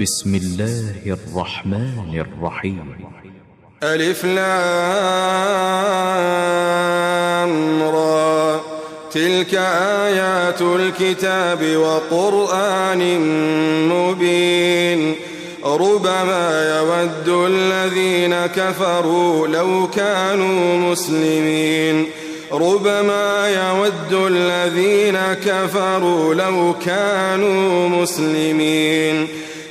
بسم الله الرحمن الرحيم. ألف لام را. تلك آيات الكتاب وقرآن مبين. ربما يود الذين كفروا لو كانوا مسلمين. ربما يود الذين كفروا لو كانوا مسلمين.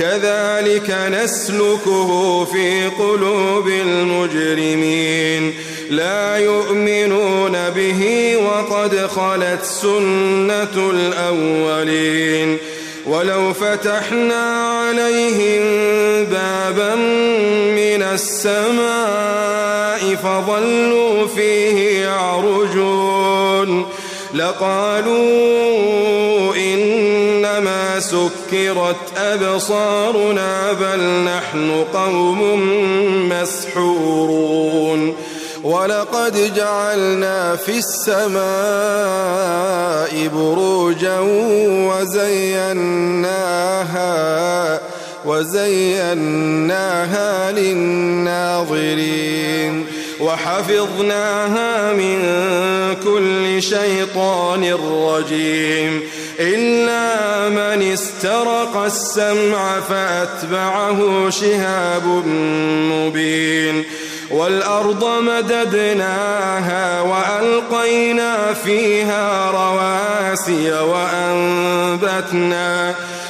كذلك نسلكه في قلوب المجرمين. لا يؤمنون به وقد خلت سنة الأولين. ولو فتحنا عليهم بابا من السماء فظلوا فيه يعرجون. لقالوا إنما سكرت أبصارنا بل نحن قوم مسحورون ولقد جعلنا في السماء بروجا وزيناها وزيناها للناظرين وحفظناها من كل شيطان رجيم. إلا من استرق السمع فأتبعه شهاب مبين. والأرض مددناها وألقينا فيها رواسي وأنبتنا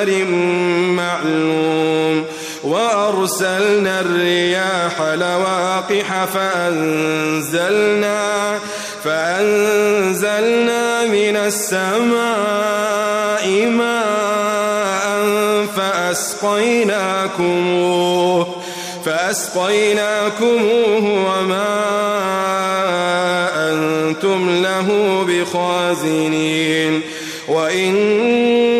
بقدر معلوم وأرسلنا الرياح لواقح فأنزلنا فأنزلنا من السماء ماء فأسقيناكموه فأسقيناكموه وما أنتم له بخازنين وإنا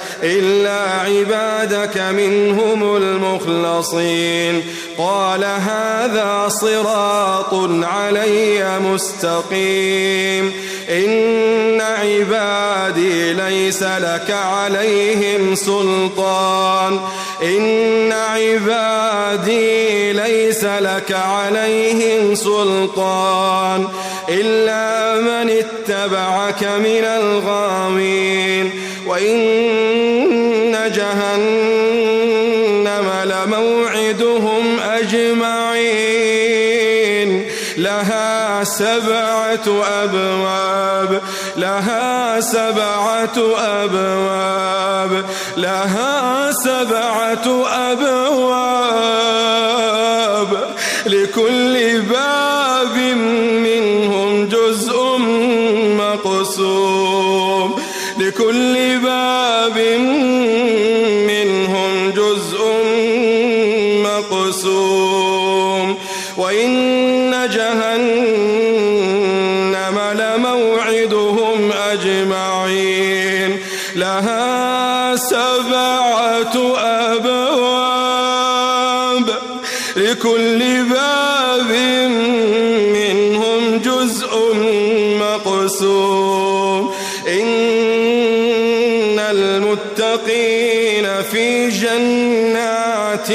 إلا عبادك منهم المخلصين. قال هذا صراط علي مستقيم. إن عبادي ليس لك عليهم سلطان. إن عبادي ليس لك عليهم سلطان. إلا من اتبعك من الغامين وإن سبعة أبواب لها سبعة أبواب لها سبعة أبواب. لكل باب منهم جزء مقسوم. لكل باب منهم جزء مقسوم. وإن المتقين في جنات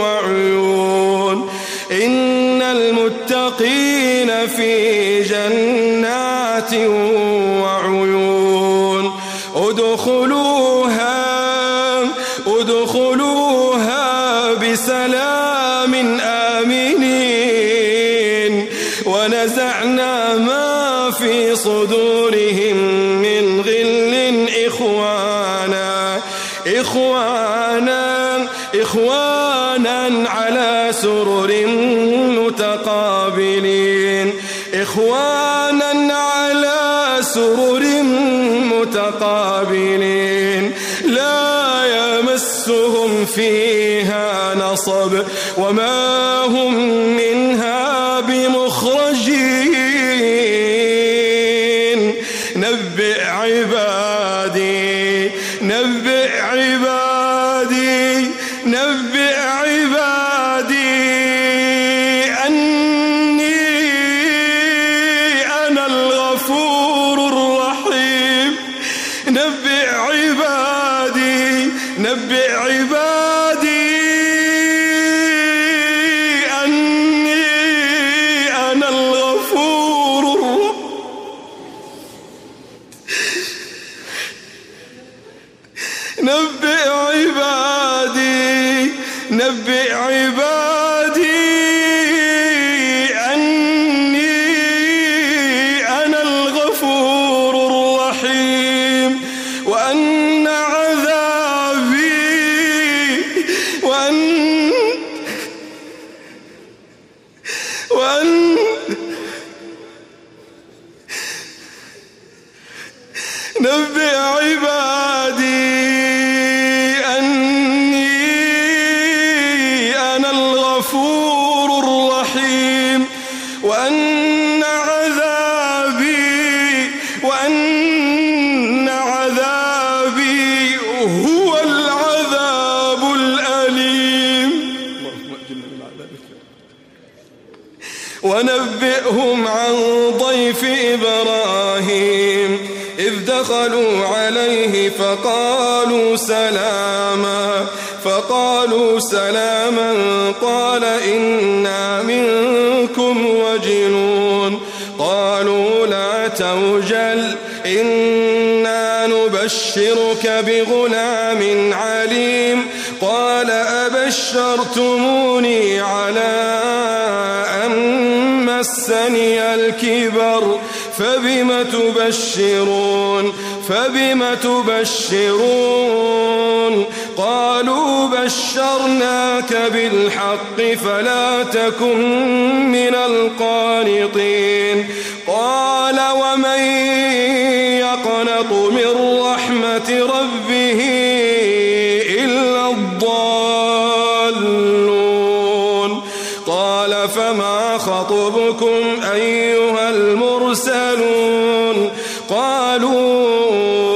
وعيون. إن المتقين في جنات وعيون. ادخلوها إخوانا على سرر متقابلين. إخوانا على سرر متقابلين. لا يمسهم فيها نصب وما هم منها ونبئهم عن ضيف إبراهيم إذ دخلوا عليه فقالوا سلاما فقالوا سلاما قال إنا منكم وجنون قالوا لا توجل إنا نبشرك بغلام عليم قال أبشرتموني على مسني الكبر فبم تبشرون؟ فبم تبشرون؟ قالوا بشرناك بالحق فلا تكن من القانطين. قال ومن يقنط من رحمة ربه قال فما خطبكم أيها المرسلون؟ قالوا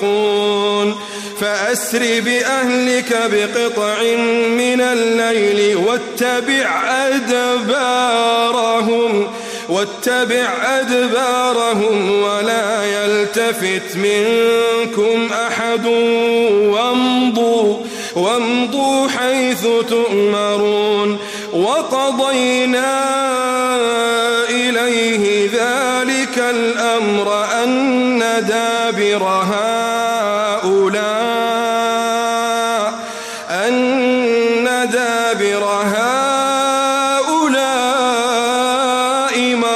فأسر بأهلك بقطع من الليل واتبع أدبارهم واتبع أدبارهم ولا يلتفت منكم أحد. وامضوا وامضوا حيث تؤمرون. وقضينا إليه ذلك الأمر أن دابر هؤلاء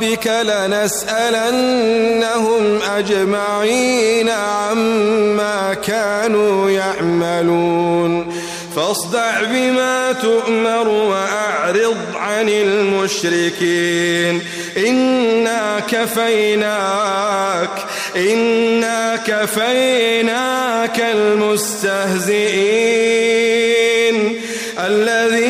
فوربك لنسألنهم أجمعين عما كانوا يعملون. فاصدع بما تؤمر وأعرض عن المشركين. إنا كفيناك إنا كفيناك المستهزئين. الذين